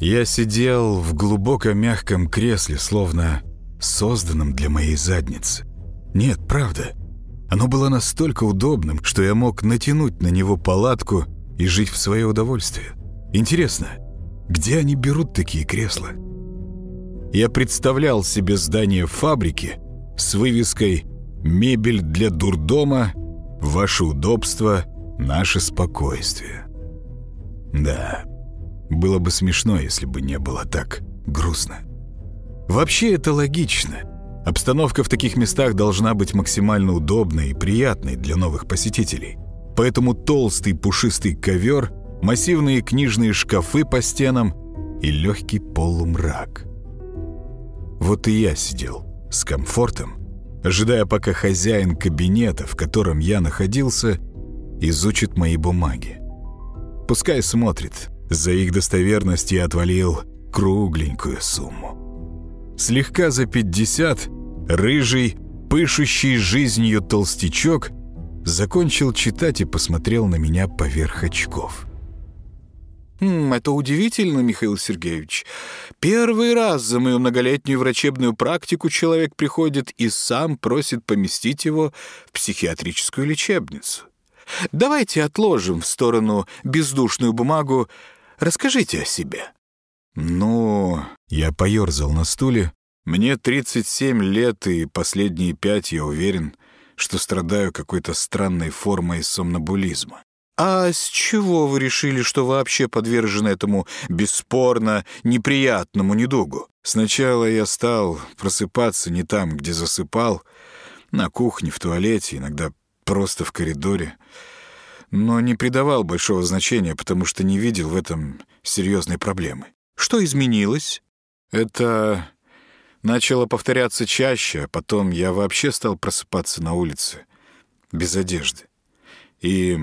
Я сидел в глубоко мягком кресле, словно созданном для моей задницы. Нет, правда. Оно было настолько удобным, что я мог натянуть на него палатку и жить в свое удовольствие. Интересно, где они берут такие кресла? Я представлял себе здание фабрики с вывеской «Мебель для дурдома», «Ваше удобство», «Наше спокойствие». Да, было бы смешно, если бы не было так грустно. Вообще это логично. Обстановка в таких местах должна быть максимально удобной и приятной для новых посетителей. Поэтому толстый пушистый ковер, массивные книжные шкафы по стенам и легкий полумрак. Вот и я сидел с комфортом, ожидая, пока хозяин кабинета, в котором я находился, изучит мои бумаги. Пускай смотрит, за их достоверность я отвалил кругленькую сумму. Слегка за 50 рыжий, пышущий жизнью толстячок закончил читать и посмотрел на меня поверх очков. «Хм, «Это удивительно, Михаил Сергеевич. Первый раз за мою многолетнюю врачебную практику человек приходит и сам просит поместить его в психиатрическую лечебницу. Давайте отложим в сторону бездушную бумагу. Расскажите о себе». «Ну...» — я поерзал на стуле. «Мне 37 лет, и последние пять, я уверен, что страдаю какой-то странной формой сомнобулизма. «А с чего вы решили, что вообще подвержены этому бесспорно неприятному недугу?» «Сначала я стал просыпаться не там, где засыпал, на кухне, в туалете, иногда просто в коридоре, но не придавал большого значения, потому что не видел в этом серьезной проблемы. Что изменилось?» «Это начало повторяться чаще, а потом я вообще стал просыпаться на улице, без одежды. И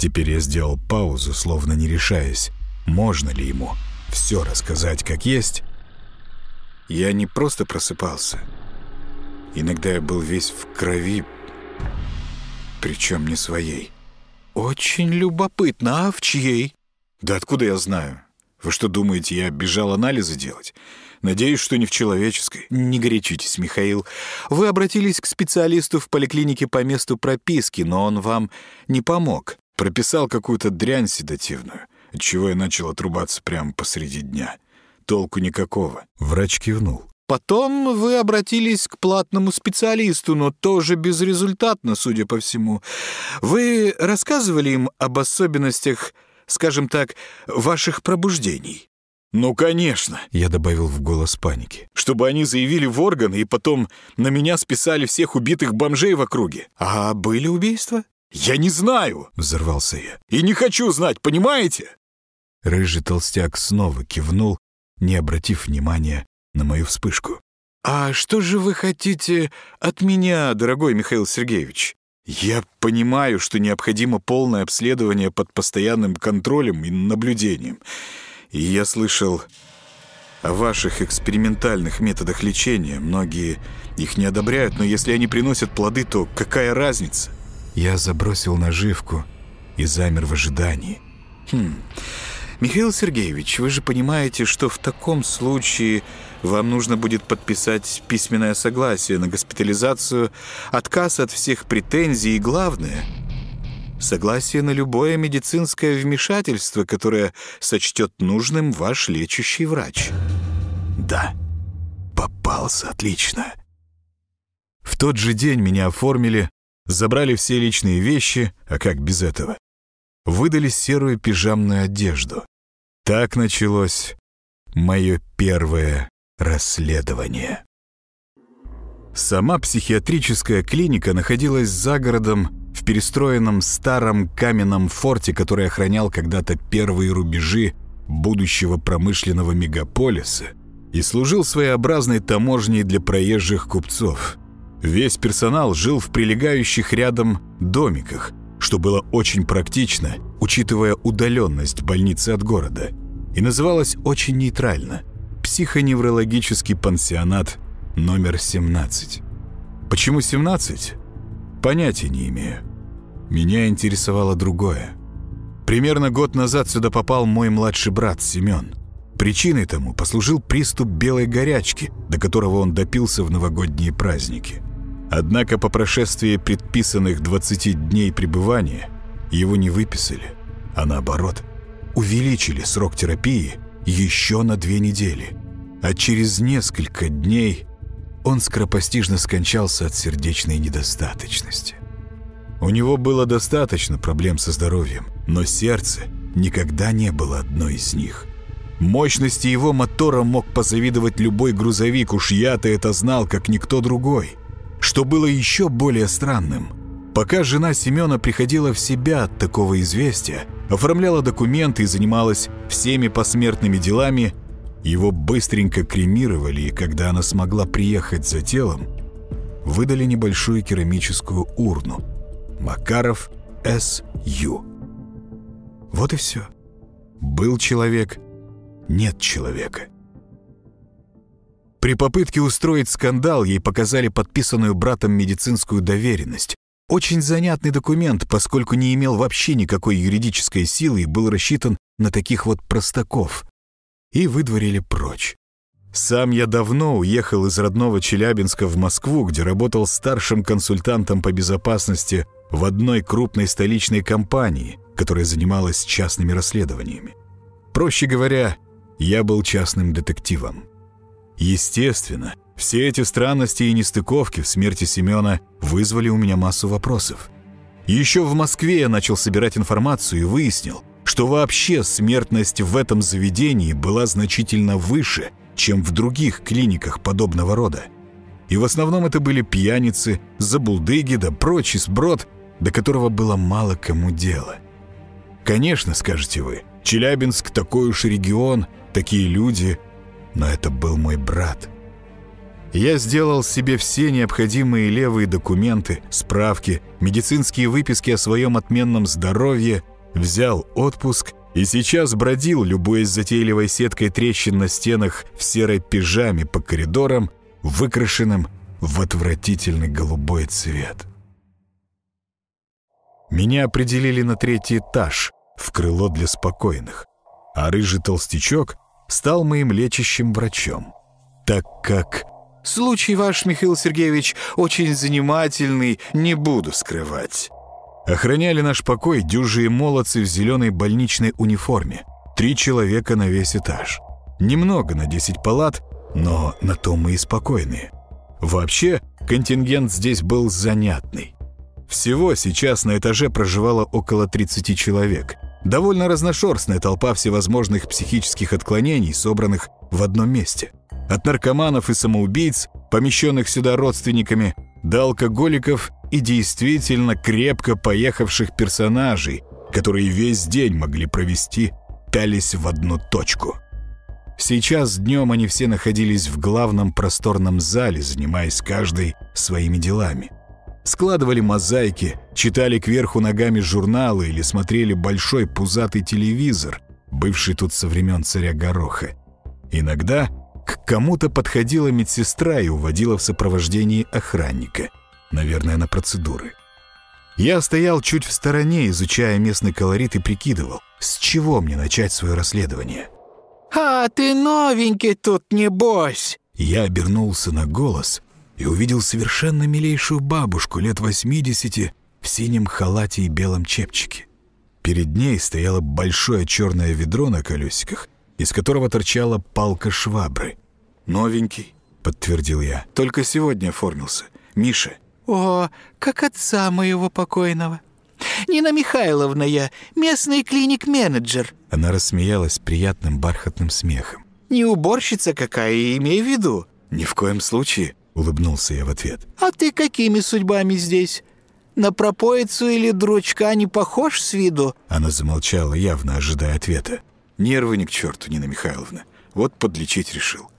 Теперь я сделал паузу, словно не решаясь, можно ли ему все рассказать как есть. Я не просто просыпался. Иногда я был весь в крови, причем не своей. «Очень любопытно. А в чьей?» «Да откуда я знаю? Вы что думаете, я бежал анализы делать? Надеюсь, что не в человеческой». «Не горячитесь, Михаил. Вы обратились к специалисту в поликлинике по месту прописки, но он вам не помог. Прописал какую-то дрянь седативную, отчего я начал отрубаться прямо посреди дня. Толку никакого. Врач кивнул. Потом вы обратились к платному специалисту, но тоже безрезультатно, судя по всему. Вы рассказывали им об особенностях, скажем так, ваших пробуждений? «Ну, конечно», — я добавил в голос паники. «Чтобы они заявили в органы и потом на меня списали всех убитых бомжей в округе». «А были убийства?» «Я не знаю!» — взорвался я. «И не хочу знать, понимаете?» Рыжий толстяк снова кивнул, не обратив внимания на мою вспышку. «А что же вы хотите от меня, дорогой Михаил Сергеевич?» «Я понимаю, что необходимо полное обследование под постоянным контролем и наблюдением. И я слышал о ваших экспериментальных методах лечения. Многие их не одобряют, но если они приносят плоды, то какая разница?» Я забросил наживку и замер в ожидании. Хм. Михаил Сергеевич, вы же понимаете, что в таком случае вам нужно будет подписать письменное согласие на госпитализацию, отказ от всех претензий и, главное, согласие на любое медицинское вмешательство, которое сочтет нужным ваш лечащий врач. Да, попался отлично. В тот же день меня оформили Забрали все личные вещи, а как без этого? Выдали серую пижамную одежду. Так началось мое первое расследование. Сама психиатрическая клиника находилась за городом в перестроенном старом каменном форте, который охранял когда-то первые рубежи будущего промышленного мегаполиса и служил своеобразной таможней для проезжих купцов. Весь персонал жил в прилегающих рядом домиках, что было очень практично, учитывая удаленность больницы от города, и называлось очень нейтрально – психоневрологический пансионат номер 17. Почему 17? Понятия не имею. Меня интересовало другое. Примерно год назад сюда попал мой младший брат Семен. Причиной тому послужил приступ белой горячки, до которого он допился в новогодние праздники. Однако по прошествии предписанных 20 дней пребывания его не выписали, а наоборот, увеличили срок терапии еще на две недели. А через несколько дней он скоропостижно скончался от сердечной недостаточности. У него было достаточно проблем со здоровьем, но сердце никогда не было одной из них. Мощности его мотора мог позавидовать любой грузовик, уж я-то это знал, как никто другой. Что было еще более странным, пока жена Семена приходила в себя от такого известия, оформляла документы и занималась всеми посмертными делами, его быстренько кремировали, и когда она смогла приехать за телом, выдали небольшую керамическую урну. Макаров С.Ю. Вот и все. Был человек, нет человека. При попытке устроить скандал ей показали подписанную братом медицинскую доверенность. Очень занятный документ, поскольку не имел вообще никакой юридической силы и был рассчитан на таких вот простаков. И выдворили прочь. Сам я давно уехал из родного Челябинска в Москву, где работал старшим консультантом по безопасности в одной крупной столичной компании, которая занималась частными расследованиями. Проще говоря, я был частным детективом. Естественно, все эти странности и нестыковки в смерти Семена вызвали у меня массу вопросов. Еще в Москве я начал собирать информацию и выяснил, что вообще смертность в этом заведении была значительно выше, чем в других клиниках подобного рода. И в основном это были пьяницы, забулдыги да прочий сброд, до которого было мало кому дела. Конечно, скажете вы, Челябинск такой уж регион, такие люди – но это был мой брат. Я сделал себе все необходимые левые документы, справки, медицинские выписки о своем отменном здоровье, взял отпуск и сейчас бродил, любуясь затейливой сеткой трещин на стенах в серой пижаме по коридорам, выкрашенным в отвратительный голубой цвет. Меня определили на третий этаж, в крыло для спокойных, а рыжий толстячок стал моим лечащим врачом, так как... «Случай ваш, Михаил Сергеевич, очень занимательный, не буду скрывать». Охраняли наш покой дюжие молодцы в зеленой больничной униформе. Три человека на весь этаж. Немного на 10 палат, но на то мы и спокойные. Вообще, контингент здесь был занятный. Всего сейчас на этаже проживало около 30 человек – Довольно разношерстная толпа всевозможных психических отклонений, собранных в одном месте. От наркоманов и самоубийц, помещенных сюда родственниками, до алкоголиков и действительно крепко поехавших персонажей, которые весь день могли провести, пялись в одну точку. Сейчас днем они все находились в главном просторном зале, занимаясь каждой своими делами складывали мозаики, читали кверху ногами журналы или смотрели большой пузатый телевизор, бывший тут со времен царя Гороха. Иногда к кому-то подходила медсестра и уводила в сопровождении охранника, наверное, на процедуры. Я стоял чуть в стороне, изучая местный колорит и прикидывал, с чего мне начать свое расследование. «А ты новенький тут, небось!» Я обернулся на голос и увидел совершенно милейшую бабушку лет 80 в синем халате и белом чепчике. Перед ней стояло большое черное ведро на колесиках, из которого торчала палка швабры. «Новенький», — подтвердил я. «Только сегодня оформился. Миша». «О, как отца моего покойного. Нина Михайловна я, местный клиник-менеджер». Она рассмеялась приятным бархатным смехом. «Не уборщица какая, имей в виду». «Ни в коем случае. — улыбнулся я в ответ. «А ты какими судьбами здесь? На пропоицу или дрочка не похож с виду?» Она замолчала, явно ожидая ответа. «Нервы ни к черту, Нина Михайловна. Вот подлечить решил.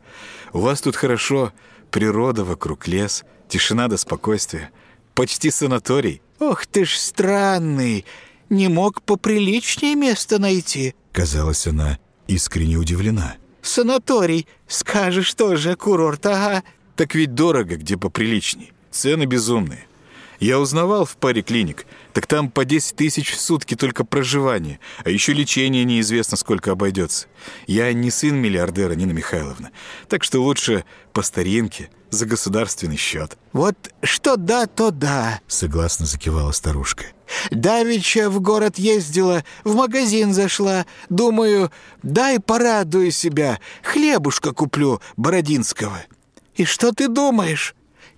У вас тут хорошо, природа вокруг лес, тишина до спокойствия. Почти санаторий». «Ох ты ж странный! Не мог поприличнее место найти?» Казалось, она искренне удивлена. «Санаторий, скажешь тоже, курорт, ага. Так ведь дорого, где поприличней. Цены безумные. Я узнавал в паре клиник, так там по 10 тысяч в сутки только проживание, а еще лечение неизвестно сколько обойдется. Я не сын миллиардера, Нина Михайловна, так что лучше по старинке, за государственный счет. Вот что да, то да, согласно закивала старушка. Давеча в город ездила, в магазин зашла. Думаю, дай порадую себя, хлебушка куплю бородинского. И что ты думаешь?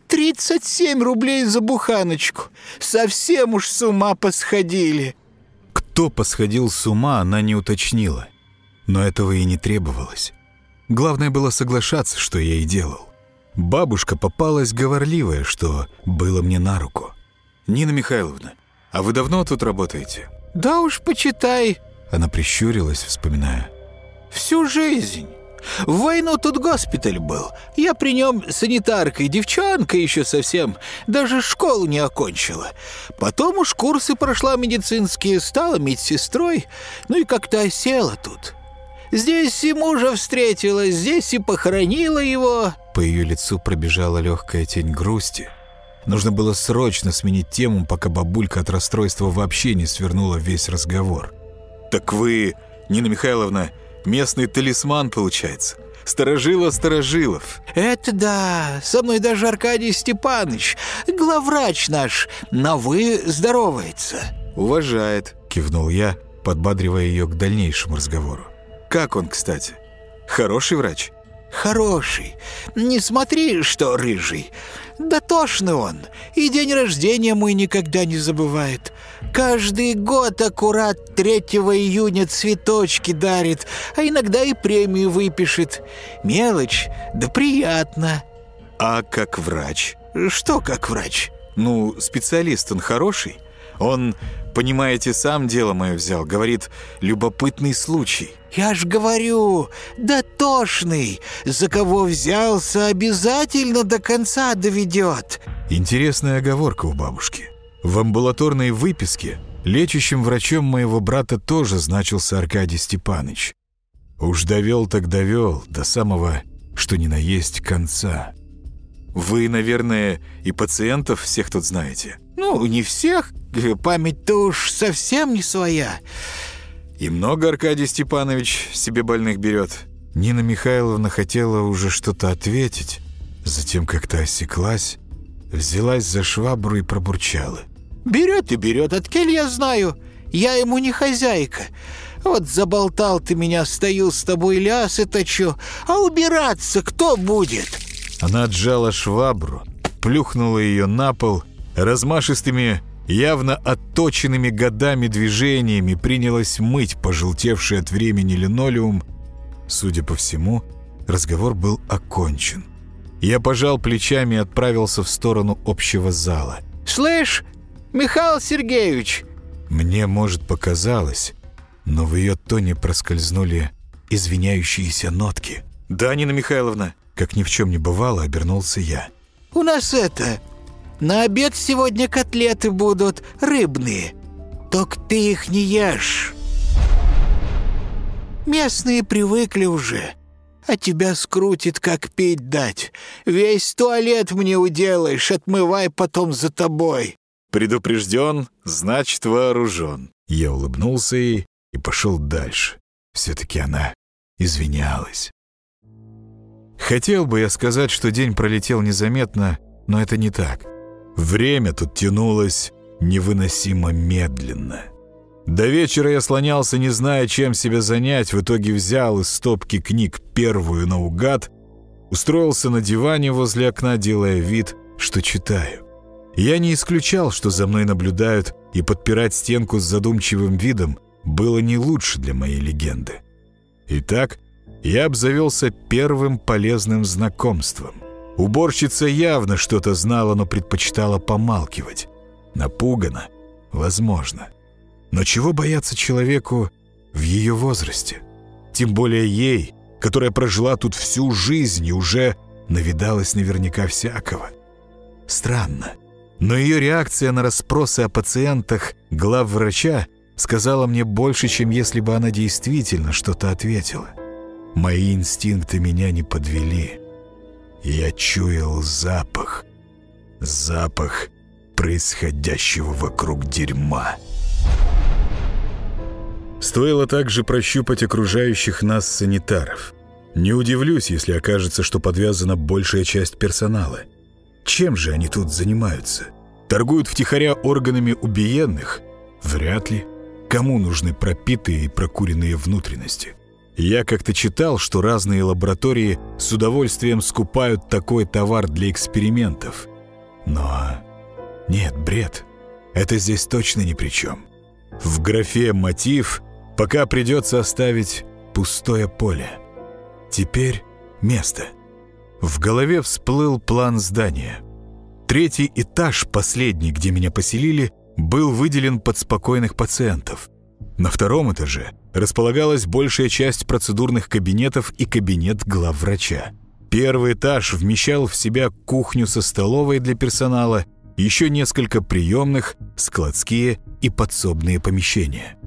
Тридцать семь рублей за буханочку. Совсем уж с ума посходили. Кто посходил с ума, она не уточнила. Но этого и не требовалось. Главное было соглашаться, что я и делал. Бабушка попалась говорливая, что было мне на руку. «Нина Михайловна, а вы давно тут работаете?» «Да уж, почитай». Она прищурилась, вспоминая. «Всю жизнь». В войну тут госпиталь был. Я при нем санитаркой, девчонка еще совсем, даже школу не окончила. Потом уж курсы прошла медицинские, стала медсестрой, ну и как-то осела тут. Здесь и мужа встретила, здесь и похоронила его». По ее лицу пробежала легкая тень грусти. Нужно было срочно сменить тему, пока бабулька от расстройства вообще не свернула весь разговор. «Так вы, Нина Михайловна, Местный талисман, получается. Сторожила Сторожилов. Это да. Со мной даже Аркадий Степанович, главврач наш, на «вы» здоровается. Уважает, кивнул я, подбадривая ее к дальнейшему разговору. Как он, кстати? Хороший врач? Хороший. Не смотри, что рыжий. Дотошный он, и день рождения мой никогда не забывает. Каждый год аккурат 3 июня цветочки дарит, а иногда и премию выпишет. Мелочь, да приятно. А как врач? Что как врач? Ну, специалист он хороший. Он, понимаете, сам дело мое взял. Говорит, любопытный случай. «Я ж говорю, дотошный, за кого взялся, обязательно до конца доведет». Интересная оговорка у бабушки. В амбулаторной выписке лечащим врачом моего брата тоже значился Аркадий Степаныч. Уж довел так довел, до самого, что ни на есть конца. «Вы, наверное, и пациентов всех тут знаете?» «Ну, не всех, память-то уж совсем не своя». «И много Аркадий Степанович себе больных берет?» Нина Михайловна хотела уже что-то ответить, затем как-то осеклась, взялась за швабру и пробурчала. «Берет и берет, от кель я знаю. Я ему не хозяйка. Вот заболтал ты меня, стою с тобой лясы точу, а убираться кто будет?» Она отжала швабру, плюхнула ее на пол, размашистыми явно отточенными годами движениями принялась мыть пожелтевший от времени линолеум. Судя по всему, разговор был окончен. Я пожал плечами и отправился в сторону общего зала. «Слышь, Михаил Сергеевич!» Мне, может, показалось, но в ее тоне проскользнули извиняющиеся нотки. «Да, Нина Михайловна!» Как ни в чем не бывало, обернулся я. «У нас это... На обед сегодня котлеты будут рыбные. Только ты их не ешь. Местные привыкли уже, а тебя скрутит, как пить дать. Весь туалет мне уделаешь, отмывай потом за тобой». «Предупрежден, значит вооружен». Я улыбнулся ей и пошел дальше. Все-таки она извинялась. Хотел бы я сказать, что день пролетел незаметно, но это не так. Время тут тянулось невыносимо медленно. До вечера я слонялся, не зная, чем себя занять, в итоге взял из стопки книг первую наугад, устроился на диване возле окна, делая вид, что читаю. Я не исключал, что за мной наблюдают, и подпирать стенку с задумчивым видом было не лучше для моей легенды. Итак, я обзавелся первым полезным знакомством. Уборщица явно что-то знала, но предпочитала помалкивать. Напугана? Возможно. Но чего бояться человеку в ее возрасте? Тем более ей, которая прожила тут всю жизнь и уже навидалась наверняка всякого. Странно. Но ее реакция на расспросы о пациентах главврача сказала мне больше, чем если бы она действительно что-то ответила. Мои инстинкты меня не подвели. Я чуял запах. Запах происходящего вокруг дерьма. Стоило также прощупать окружающих нас санитаров. Не удивлюсь, если окажется, что подвязана большая часть персонала. Чем же они тут занимаются? Торгуют втихаря органами убиенных? Вряд ли. Кому нужны пропитые и прокуренные внутренности? Я как-то читал, что разные лаборатории с удовольствием скупают такой товар для экспериментов. Но нет, бред. Это здесь точно ни при чем. В графе «мотив» пока придется оставить пустое поле. Теперь место. В голове всплыл план здания. Третий этаж, последний, где меня поселили, был выделен под спокойных пациентов. На втором этаже располагалась большая часть процедурных кабинетов и кабинет главврача. Первый этаж вмещал в себя кухню со столовой для персонала, еще несколько приемных, складские и подсобные помещения.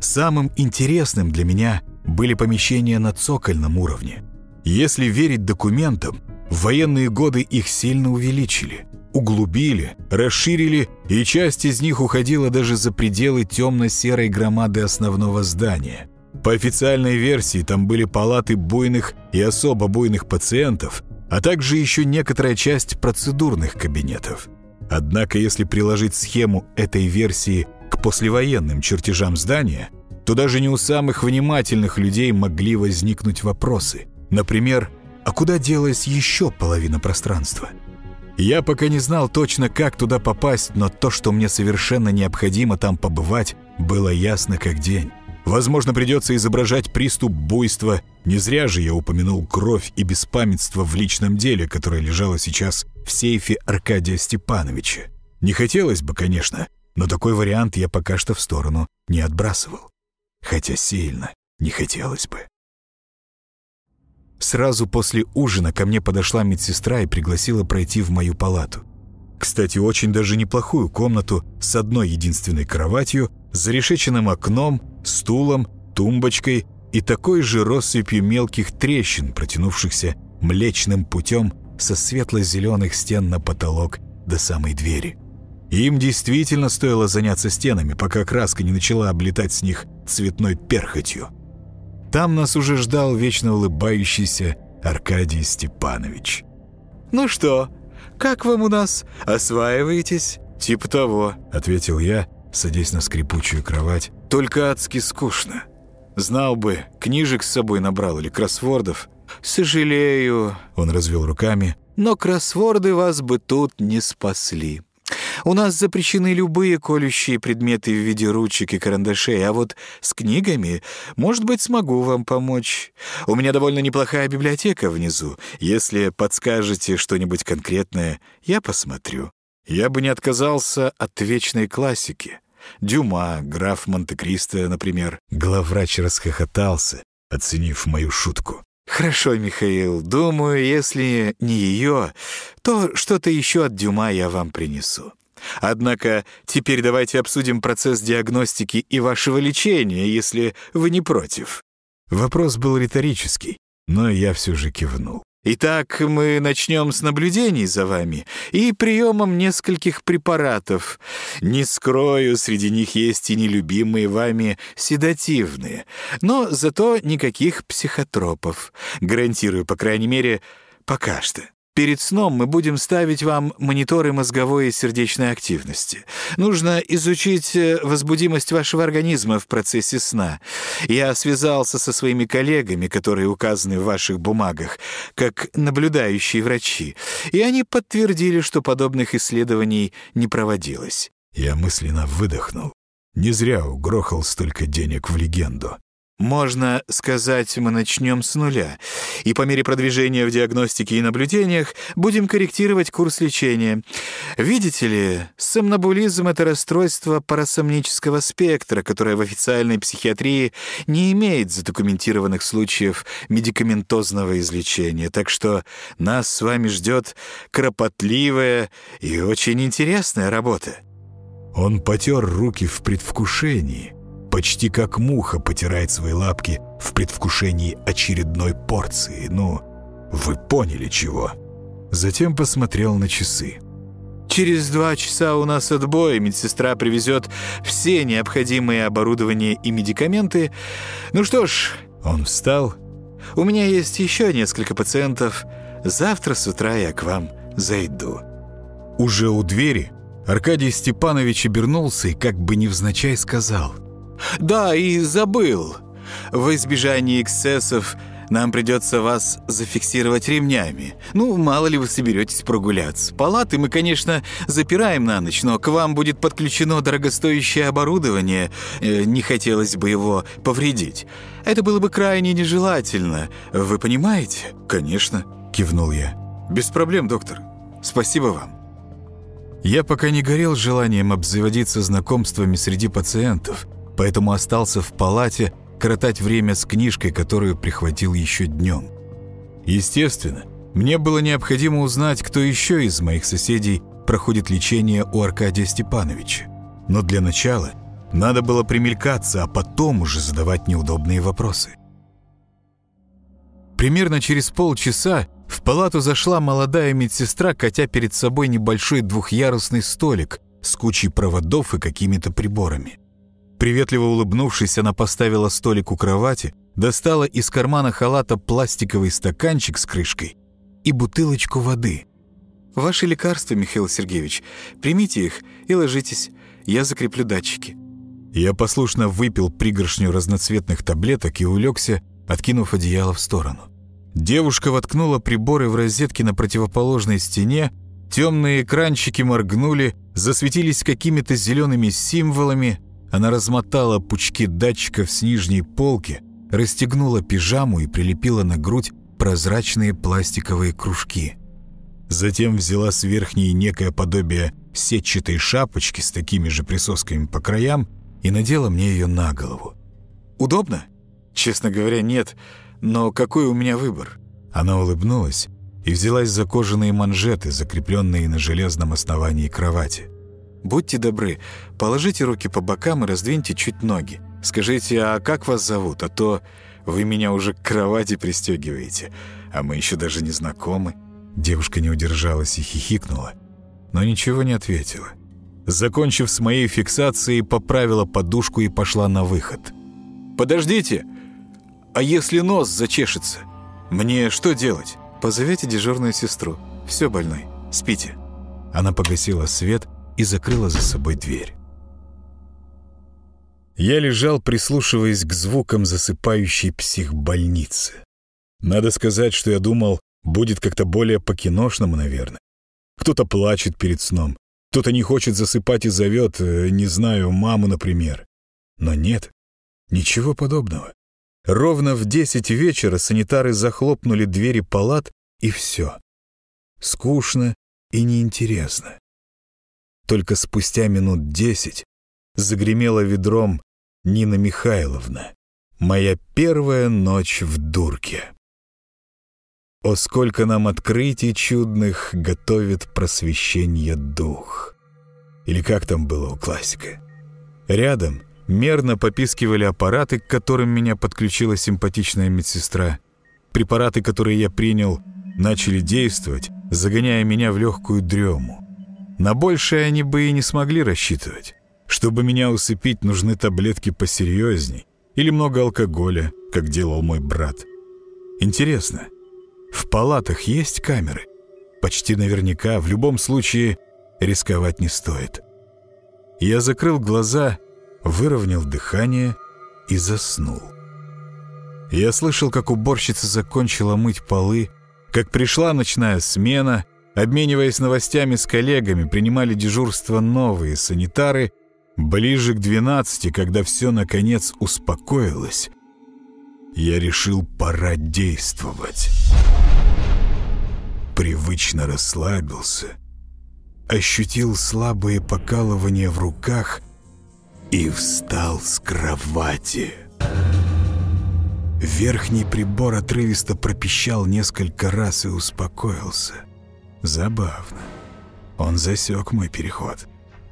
Самым интересным для меня были помещения на цокольном уровне. Если верить документам, в военные годы их сильно увеличили, углубили, расширили, и часть из них уходила даже за пределы темно-серой громады основного здания. По официальной версии там были палаты буйных и особо буйных пациентов, а также еще некоторая часть процедурных кабинетов. Однако, если приложить схему этой версии к послевоенным чертежам здания, то даже не у самых внимательных людей могли возникнуть вопросы. Например, а куда делась еще половина пространства? Я пока не знал точно, как туда попасть, но то, что мне совершенно необходимо там побывать, было ясно как день. Возможно, придется изображать приступ буйства. Не зря же я упомянул кровь и беспамятство в личном деле, которое лежало сейчас в сейфе Аркадия Степановича. Не хотелось бы, конечно, но такой вариант я пока что в сторону не отбрасывал. Хотя сильно не хотелось бы. Сразу после ужина ко мне подошла медсестра и пригласила пройти в мою палату. Кстати, очень даже неплохую комнату с одной единственной кроватью, зарешеченным окном, стулом, тумбочкой и такой же россыпью мелких трещин, протянувшихся млечным путем со светло-зеленых стен на потолок до самой двери. Им действительно стоило заняться стенами, пока краска не начала облетать с них цветной перхотью. Там нас уже ждал вечно улыбающийся Аркадий Степанович. «Ну что, как вам у нас? Осваиваетесь?» «Типа того», — ответил я, садясь на скрипучую кровать. «Только адски скучно. Знал бы, книжек с собой набрал или кроссвордов». «Сожалею», — он развел руками. «Но кроссворды вас бы тут не спасли». У нас запрещены любые колющие предметы в виде ручек и карандашей, а вот с книгами, может быть, смогу вам помочь. У меня довольно неплохая библиотека внизу. Если подскажете что-нибудь конкретное, я посмотрю. Я бы не отказался от вечной классики. Дюма, граф Монте-Кристо, например. Главврач расхохотался, оценив мою шутку. «Хорошо, Михаил. Думаю, если не ее, то что-то еще от Дюма я вам принесу. Однако теперь давайте обсудим процесс диагностики и вашего лечения, если вы не против». Вопрос был риторический, но я все же кивнул. Итак, мы начнем с наблюдений за вами и приемом нескольких препаратов. Не скрою, среди них есть и нелюбимые вами седативные, но зато никаких психотропов. Гарантирую, по крайней мере, пока что. Перед сном мы будем ставить вам мониторы мозговой и сердечной активности. Нужно изучить э, возбудимость вашего организма в процессе сна. Я связался со своими коллегами, которые указаны в ваших бумагах, как наблюдающие врачи, и они подтвердили, что подобных исследований не проводилось. Я мысленно выдохнул. Не зря угрохал столько денег в легенду. Можно сказать, мы начнем с нуля, и по мере продвижения в диагностике и наблюдениях будем корректировать курс лечения. Видите ли, сомнобулизм — это расстройство парасомнического спектра, которое в официальной психиатрии не имеет задокументированных случаев медикаментозного излечения, так что нас с вами ждет кропотливая и очень интересная работа. Он потер руки в предвкушении — почти как муха потирает свои лапки в предвкушении очередной порции. Ну, вы поняли чего. Затем посмотрел на часы. Через два часа у нас отбой. Медсестра привезет все необходимые оборудование и медикаменты. Ну что ж, он встал. У меня есть еще несколько пациентов. Завтра с утра я к вам зайду. Уже у двери Аркадий Степанович обернулся и как бы невзначай сказал. «Да, и забыл. В избежании эксцессов нам придется вас зафиксировать ремнями. Ну, мало ли вы соберетесь прогуляться. Палаты мы, конечно, запираем на ночь, но к вам будет подключено дорогостоящее оборудование. Э, не хотелось бы его повредить. Это было бы крайне нежелательно. Вы понимаете? Конечно, кивнул я. Без проблем, доктор. Спасибо вам. Я пока не горел желанием обзаводиться знакомствами среди пациентов, поэтому остался в палате коротать время с книжкой, которую прихватил еще днем. Естественно, мне было необходимо узнать, кто еще из моих соседей проходит лечение у Аркадия Степановича. Но для начала надо было примелькаться, а потом уже задавать неудобные вопросы. Примерно через полчаса в палату зашла молодая медсестра, катя перед собой небольшой двухъярусный столик с кучей проводов и какими-то приборами. Приветливо улыбнувшись, она поставила столик у кровати, достала из кармана халата пластиковый стаканчик с крышкой и бутылочку воды. «Ваши лекарства, Михаил Сергеевич. Примите их и ложитесь. Я закреплю датчики». Я послушно выпил пригоршню разноцветных таблеток и улегся, откинув одеяло в сторону. Девушка воткнула приборы в розетки на противоположной стене, темные экранчики моргнули, засветились какими-то зелеными символами, она размотала пучки датчиков с нижней полки, расстегнула пижаму и прилепила на грудь прозрачные пластиковые кружки. Затем взяла с верхней некое подобие сетчатой шапочки с такими же присосками по краям и надела мне ее на голову. «Удобно?» «Честно говоря, нет. Но какой у меня выбор?» Она улыбнулась и взялась за кожаные манжеты, закрепленные на железном основании кровати. Будьте добры, положите руки по бокам и раздвиньте чуть ноги. Скажите, а как вас зовут? А то вы меня уже к кровати пристегиваете, а мы еще даже не знакомы». Девушка не удержалась и хихикнула, но ничего не ответила. Закончив с моей фиксацией, поправила подушку и пошла на выход. «Подождите! А если нос зачешется? Мне что делать?» «Позовите дежурную сестру. Все, больной. Спите». Она погасила свет и закрыла за собой дверь. Я лежал, прислушиваясь к звукам засыпающей психбольницы. Надо сказать, что я думал, будет как-то более по-киношному, наверное. Кто-то плачет перед сном, кто-то не хочет засыпать и зовет, э, не знаю, маму, например. Но нет, ничего подобного. Ровно в десять вечера санитары захлопнули двери палат, и все. Скучно и неинтересно. Только спустя минут десять загремела ведром Нина Михайловна. Моя первая ночь в дурке. О, сколько нам открытий чудных готовит просвещение дух. Или как там было у классика? Рядом мерно попискивали аппараты, к которым меня подключила симпатичная медсестра. Препараты, которые я принял, начали действовать, загоняя меня в легкую дрему. На большее они бы и не смогли рассчитывать. Чтобы меня усыпить, нужны таблетки посерьезней или много алкоголя, как делал мой брат. Интересно, в палатах есть камеры? Почти наверняка, в любом случае, рисковать не стоит. Я закрыл глаза, выровнял дыхание и заснул. Я слышал, как уборщица закончила мыть полы, как пришла ночная смена, Обмениваясь новостями с коллегами, принимали дежурство новые санитары. Ближе к 12, когда все наконец успокоилось, я решил, пора действовать. Привычно расслабился, ощутил слабые покалывания в руках и встал с кровати. Верхний прибор отрывисто пропищал несколько раз и успокоился. Забавно. Он засек мой переход.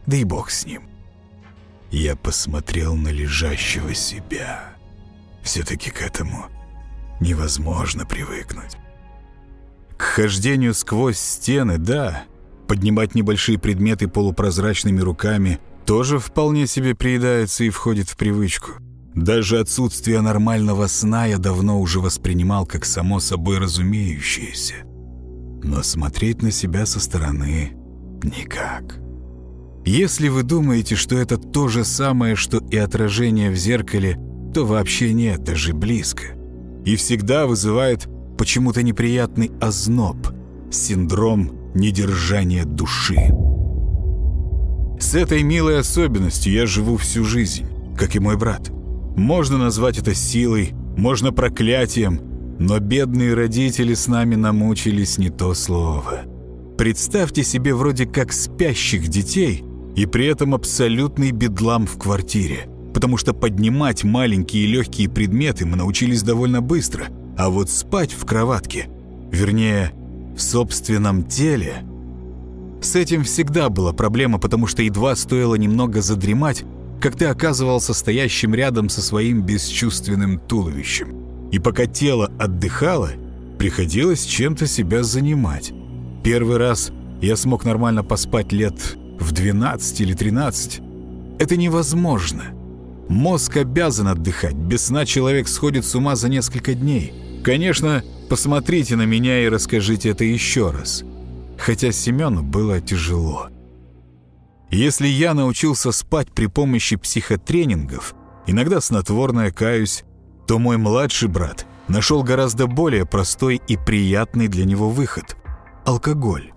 Да и бог с ним. Я посмотрел на лежащего себя. Все-таки к этому невозможно привыкнуть. К хождению сквозь стены, да, Поднимать небольшие предметы полупрозрачными руками тоже вполне себе приедается и входит в привычку. Даже отсутствие нормального сна я давно уже воспринимал как само собой разумеющееся. Но смотреть на себя со стороны никак. Если вы думаете, что это то же самое, что и отражение в зеркале, то вообще нет, даже близко. И всегда вызывает почему-то неприятный озноб, синдром недержания души. С этой милой особенностью я живу всю жизнь, как и мой брат. Можно назвать это силой, можно проклятием, но бедные родители с нами намучились не то слово. Представьте себе вроде как спящих детей и при этом абсолютный бедлам в квартире, потому что поднимать маленькие легкие предметы мы научились довольно быстро, а вот спать в кроватке, вернее, в собственном теле, с этим всегда была проблема, потому что едва стоило немного задремать, как ты оказывался стоящим рядом со своим бесчувственным туловищем. И пока тело отдыхало, приходилось чем-то себя занимать. Первый раз я смог нормально поспать лет в 12 или 13. Это невозможно. Мозг обязан отдыхать. Без сна человек сходит с ума за несколько дней. Конечно, посмотрите на меня и расскажите это еще раз хотя Семену было тяжело. Если я научился спать при помощи психотренингов, иногда снотворное каюсь, то мой младший брат нашел гораздо более простой и приятный для него выход – алкоголь.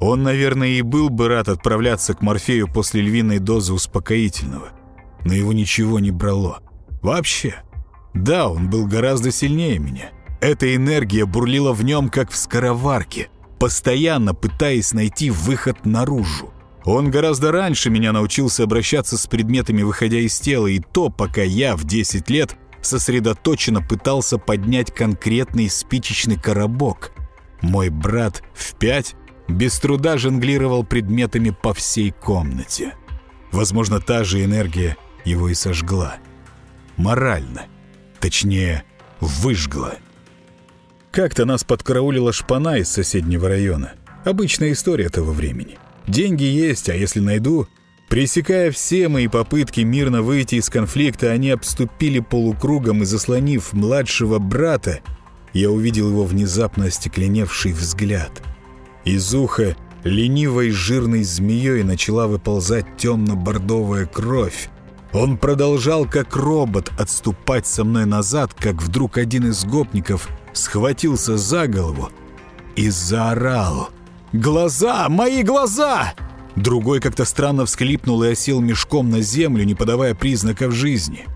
Он, наверное, и был бы рад отправляться к Морфею после львиной дозы успокоительного, но его ничего не брало. Вообще. Да, он был гораздо сильнее меня. Эта энергия бурлила в нем, как в скороварке – постоянно пытаясь найти выход наружу. Он гораздо раньше меня научился обращаться с предметами, выходя из тела, и то, пока я в 10 лет сосредоточенно пытался поднять конкретный спичечный коробок. Мой брат в 5 без труда жонглировал предметами по всей комнате. Возможно, та же энергия его и сожгла. Морально. Точнее, выжгла. Как-то нас подкараулила шпана из соседнего района. Обычная история того времени. Деньги есть, а если найду... Пресекая все мои попытки мирно выйти из конфликта, они обступили полукругом и, заслонив младшего брата, я увидел его внезапно остекленевший взгляд. Из уха ленивой жирной змеей начала выползать темно-бордовая кровь. Он продолжал, как робот, отступать со мной назад, как вдруг один из гопников схватился за голову и заорал. «Глаза! Мои глаза!» Другой как-то странно всхлипнул и осел мешком на землю, не подавая признаков жизни.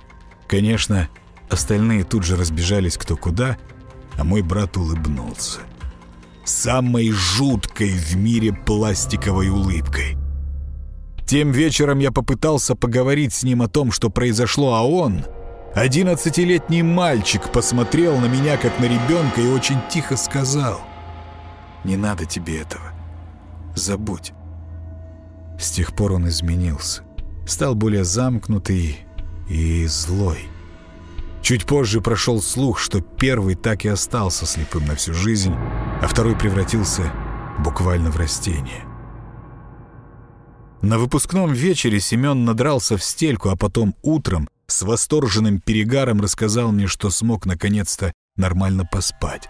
Конечно, остальные тут же разбежались кто куда, а мой брат улыбнулся. Самой жуткой в мире пластиковой улыбкой. Тем вечером я попытался поговорить с ним о том, что произошло, а он Одиннадцатилетний мальчик посмотрел на меня, как на ребенка, и очень тихо сказал. «Не надо тебе этого. Забудь». С тех пор он изменился. Стал более замкнутый и злой. Чуть позже прошел слух, что первый так и остался слепым на всю жизнь, а второй превратился буквально в растение. На выпускном вечере Семен надрался в стельку, а потом утром с восторженным перегаром рассказал мне, что смог наконец-то нормально поспать.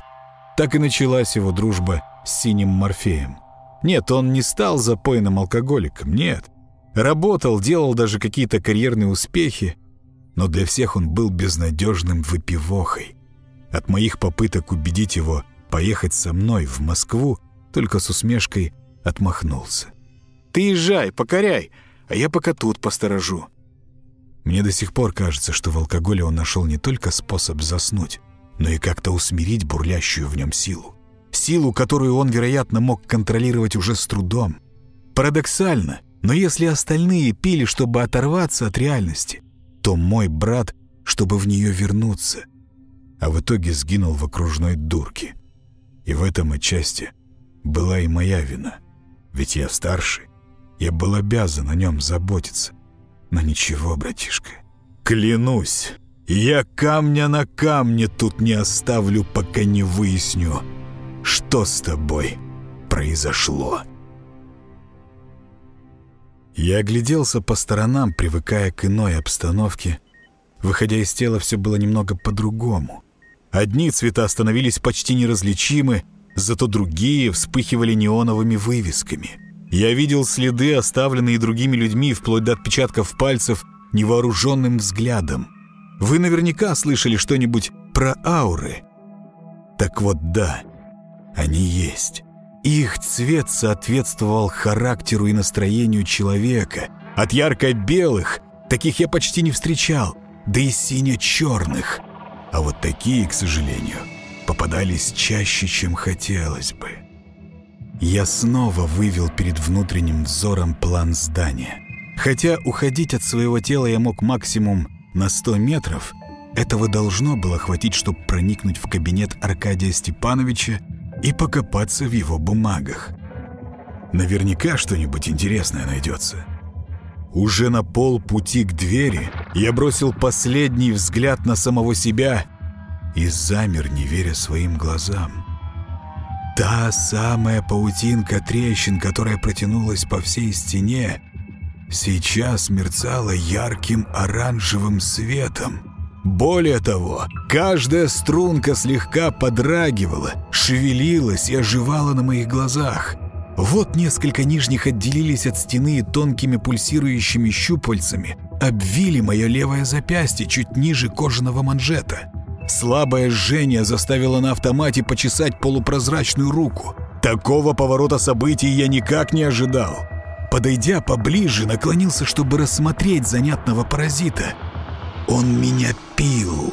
Так и началась его дружба с синим Морфеем. Нет, он не стал запойным алкоголиком, нет. Работал, делал даже какие-то карьерные успехи, но для всех он был безнадежным выпивохой. От моих попыток убедить его поехать со мной в Москву только с усмешкой отмахнулся. «Ты езжай, покоряй, а я пока тут посторожу. Мне до сих пор кажется, что в алкоголе он нашел не только способ заснуть, но и как-то усмирить бурлящую в нем силу. Силу, которую он, вероятно, мог контролировать уже с трудом. Парадоксально, но если остальные пили, чтобы оторваться от реальности, то мой брат, чтобы в нее вернуться. А в итоге сгинул в окружной дурке. И в этом отчасти была и моя вина. Ведь я старший, я был обязан о нем заботиться. Но ничего, братишка, клянусь, я камня на камне тут не оставлю, пока не выясню, что с тобой произошло». Я огляделся по сторонам, привыкая к иной обстановке. Выходя из тела, все было немного по-другому. Одни цвета становились почти неразличимы, зато другие вспыхивали неоновыми вывесками. Я видел следы, оставленные другими людьми, вплоть до отпечатков пальцев, невооруженным взглядом. Вы наверняка слышали что-нибудь про ауры. Так вот да, они есть. Их цвет соответствовал характеру и настроению человека. От ярко-белых, таких я почти не встречал, да и сине-черных. А вот такие, к сожалению, попадались чаще, чем хотелось бы. Я снова вывел перед внутренним взором план здания. Хотя уходить от своего тела я мог максимум на 100 метров, этого должно было хватить, чтобы проникнуть в кабинет Аркадия Степановича и покопаться в его бумагах. Наверняка что-нибудь интересное найдется. Уже на полпути к двери я бросил последний взгляд на самого себя и замер, не веря своим глазам. Та самая паутинка трещин, которая протянулась по всей стене, сейчас мерцала ярким оранжевым светом. Более того, каждая струнка слегка подрагивала, шевелилась и оживала на моих глазах. Вот несколько нижних отделились от стены тонкими пульсирующими щупальцами, обвили мое левое запястье чуть ниже кожаного манжета. Слабое жжение заставило на автомате почесать полупрозрачную руку. Такого поворота событий я никак не ожидал. Подойдя поближе, наклонился, чтобы рассмотреть занятного паразита — он меня пил.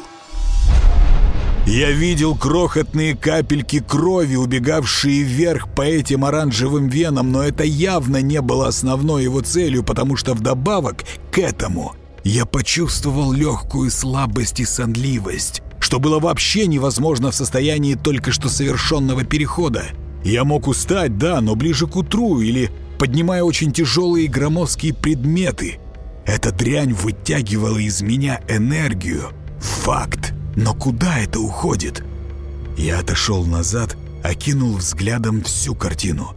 Я видел крохотные капельки крови, убегавшие вверх по этим оранжевым венам, но это явно не было основной его целью, потому что вдобавок к этому я почувствовал легкую слабость и сонливость, что было вообще невозможно в состоянии только что совершенного перехода. Я мог устать, да, но ближе к утру или поднимая очень тяжелые громоздкие предметы – эта дрянь вытягивала из меня энергию. Факт. Но куда это уходит? Я отошел назад, окинул взглядом всю картину.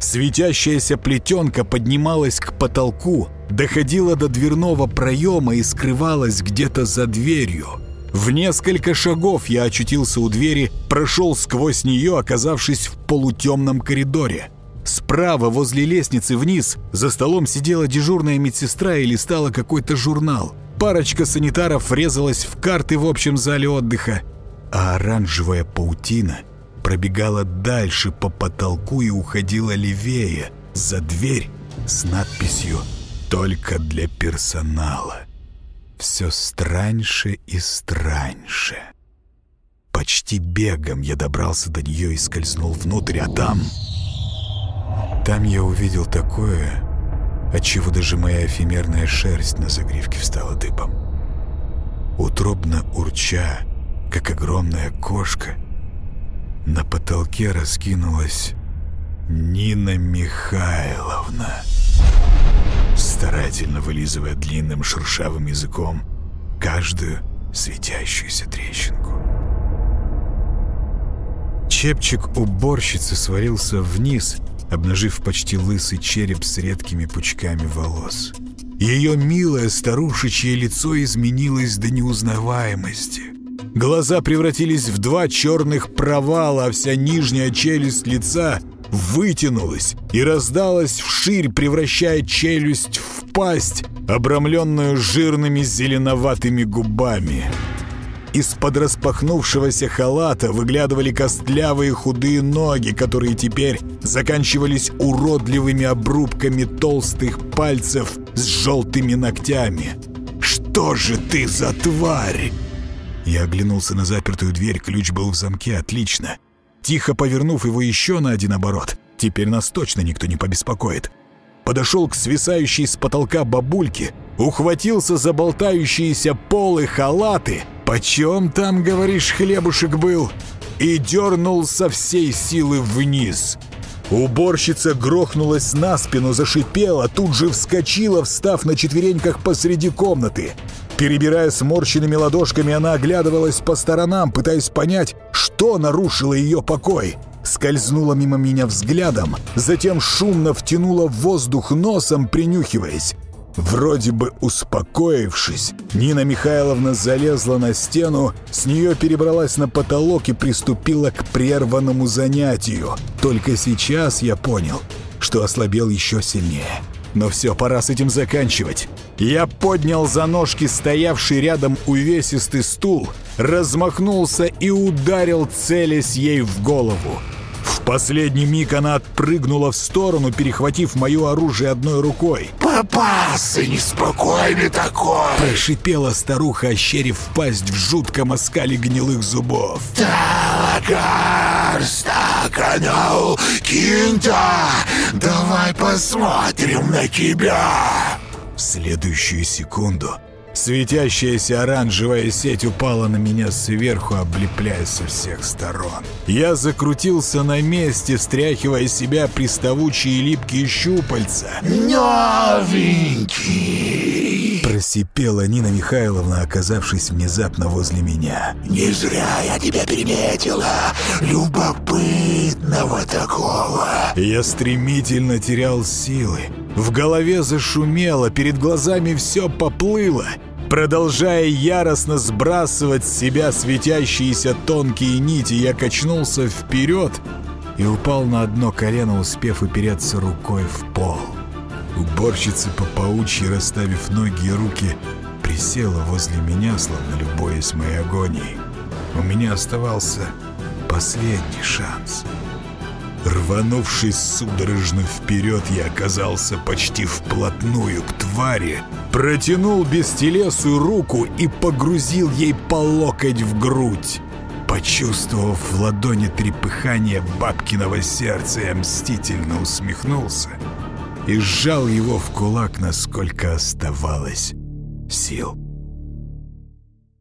Светящаяся плетенка поднималась к потолку, доходила до дверного проема и скрывалась где-то за дверью. В несколько шагов я очутился у двери, прошел сквозь нее, оказавшись в полутемном коридоре. Справа, возле лестницы вниз, за столом сидела дежурная медсестра и листала какой-то журнал. Парочка санитаров врезалась в карты в общем зале отдыха, а оранжевая паутина пробегала дальше по потолку и уходила левее, за дверь с надписью «Только для персонала». Все страньше и страньше. Почти бегом я добрался до нее и скользнул внутрь, а там... Там я увидел такое, отчего даже моя эфемерная шерсть на загривке встала дыбом. Утробно урча, как огромная кошка, на потолке раскинулась Нина Михайловна, старательно вылизывая длинным шершавым языком каждую светящуюся трещинку. Чепчик уборщицы свалился вниз — обнажив почти лысый череп с редкими пучками волос. Ее милое старушечье лицо изменилось до неузнаваемости. Глаза превратились в два черных провала, а вся нижняя челюсть лица вытянулась и раздалась вширь, превращая челюсть в пасть, обрамленную жирными зеленоватыми губами. Из-под распахнувшегося халата выглядывали костлявые худые ноги, которые теперь заканчивались уродливыми обрубками толстых пальцев с желтыми ногтями. «Что же ты за тварь?» Я оглянулся на запертую дверь, ключ был в замке, отлично. Тихо повернув его еще на один оборот, теперь нас точно никто не побеспокоит. Подошел к свисающей с потолка бабульке, ухватился за болтающиеся полы халаты — «Почем там, говоришь, хлебушек был?» и дернул со всей силы вниз. Уборщица грохнулась на спину, зашипела, тут же вскочила, встав на четвереньках посреди комнаты. Перебирая сморщенными ладошками, она оглядывалась по сторонам, пытаясь понять, что нарушило ее покой. Скользнула мимо меня взглядом, затем шумно втянула воздух носом, принюхиваясь. Вроде бы успокоившись, Нина Михайловна залезла на стену, с нее перебралась на потолок и приступила к прерванному занятию. Только сейчас я понял, что ослабел еще сильнее. Но все, пора с этим заканчивать. Я поднял за ножки стоявший рядом увесистый стул, размахнулся и ударил, целясь ей в голову. В последний миг она отпрыгнула в сторону, перехватив мое оружие одной рукой. «Попался неспокойный такой!» Прошипела старуха, ощерив пасть в жутком оскале гнилых зубов. «Талагар, стаканал, кинта! Давай посмотрим на тебя!» В следующую секунду Светящаяся оранжевая сеть упала на меня сверху, облепляя со всех сторон. Я закрутился на месте, стряхивая себя приставучие липкие щупальца. «Новенький!» Просипела Нина Михайловна, оказавшись внезапно возле меня. «Не зря я тебя переметила! Любопытного такого!» Я стремительно терял силы. В голове зашумело, перед глазами все поплыло. Продолжая яростно сбрасывать с себя светящиеся тонкие нити, я качнулся вперед и упал на одно колено, успев упереться рукой в пол. Уборщица по паучьи, расставив ноги и руки, присела возле меня, словно любуясь моей агонией. У меня оставался последний шанс — Рванувшись судорожно вперед, я оказался почти вплотную к твари, протянул бестелесую руку и погрузил ей по локоть в грудь. Почувствовав в ладони трепыхание бабкиного сердца, я мстительно усмехнулся и сжал его в кулак, насколько оставалось сил.